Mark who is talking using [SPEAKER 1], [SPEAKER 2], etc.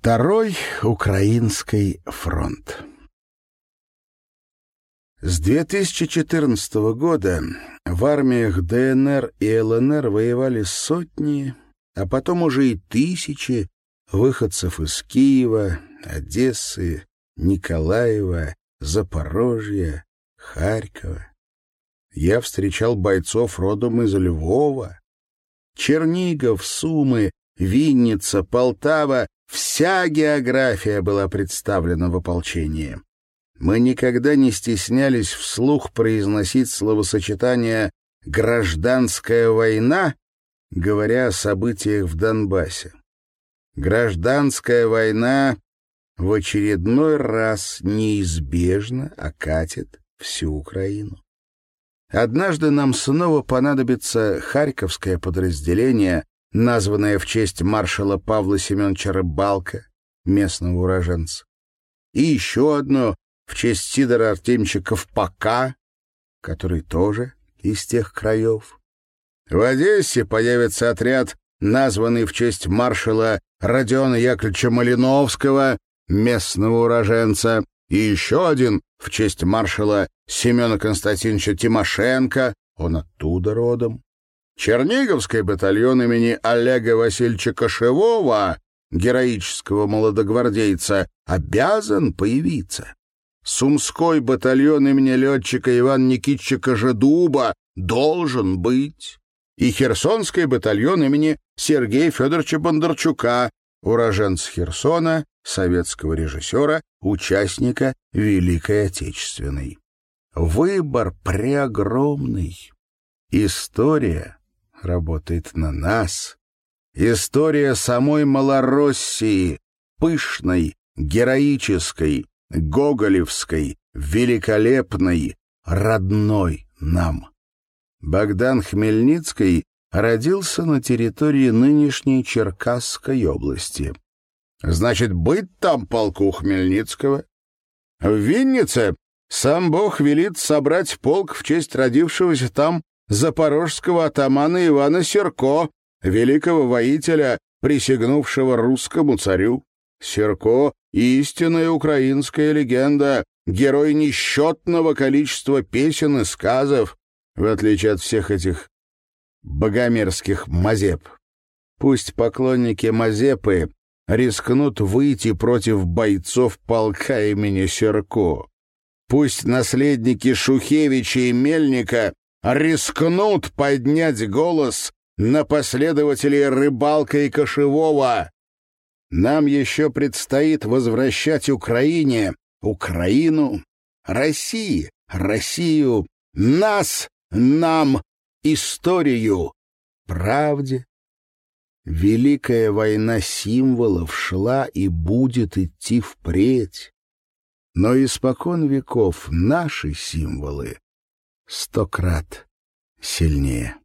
[SPEAKER 1] Второй Украинский фронт С 2014 года в армиях ДНР и ЛНР воевали сотни, а потом уже и тысячи выходцев из Киева, Одессы, Николаева, Запорожья, Харькова. Я встречал бойцов родом из Львова. Чернигов, Сумы, Винница, Полтава Вся география была представлена в ополчении. Мы никогда не стеснялись вслух произносить словосочетание «гражданская война», говоря о событиях в Донбассе. Гражданская война в очередной раз неизбежно окатит всю Украину. Однажды нам снова понадобится Харьковское подразделение, названная в честь маршала Павла Семеновича Рыбалка, местного уроженца, и еще одно в честь Сидора Артемьевича Ковпака, который тоже из тех краев. В Одессе появится отряд, названный в честь маршала Родиона Яковлевича Малиновского, местного уроженца, и еще один в честь маршала Семена Константиновича Тимошенко, он оттуда родом. Черниговский батальон имени Олега Васильевича Кошевого, героического молодогвардейца, обязан появиться. Сумской батальон имени летчика Ивана Никитича Кожедуба должен быть. И Херсонский батальон имени Сергея Федоровича Бондарчука, уроженца Херсона, советского режиссера, участника Великой Отечественной. Выбор преогромный. История работает на нас. История самой Малороссии, пышной, героической, гоголевской, великолепной, родной нам. Богдан Хмельницкий родился на территории нынешней Черкасской области. Значит, быть там полку Хмельницкого? В Виннице сам Бог велит собрать полк в честь родившегося там запорожского атамана Ивана Серко, великого воителя, присягнувшего русскому царю. Серко — истинная украинская легенда, герой несчетного количества песен и сказов, в отличие от всех этих богомерзких мазеп. Пусть поклонники Мазепы рискнут выйти против бойцов полка имени Серко. Пусть наследники Шухевича и Мельника рискнут поднять голос на последователей Рыбалка и Кошевого. Нам еще предстоит возвращать Украине, Украину, России, Россию, нас, нам, историю, правде. Великая война символов шла и будет идти впредь. Но испокон веков наши символы сто крат сильнее.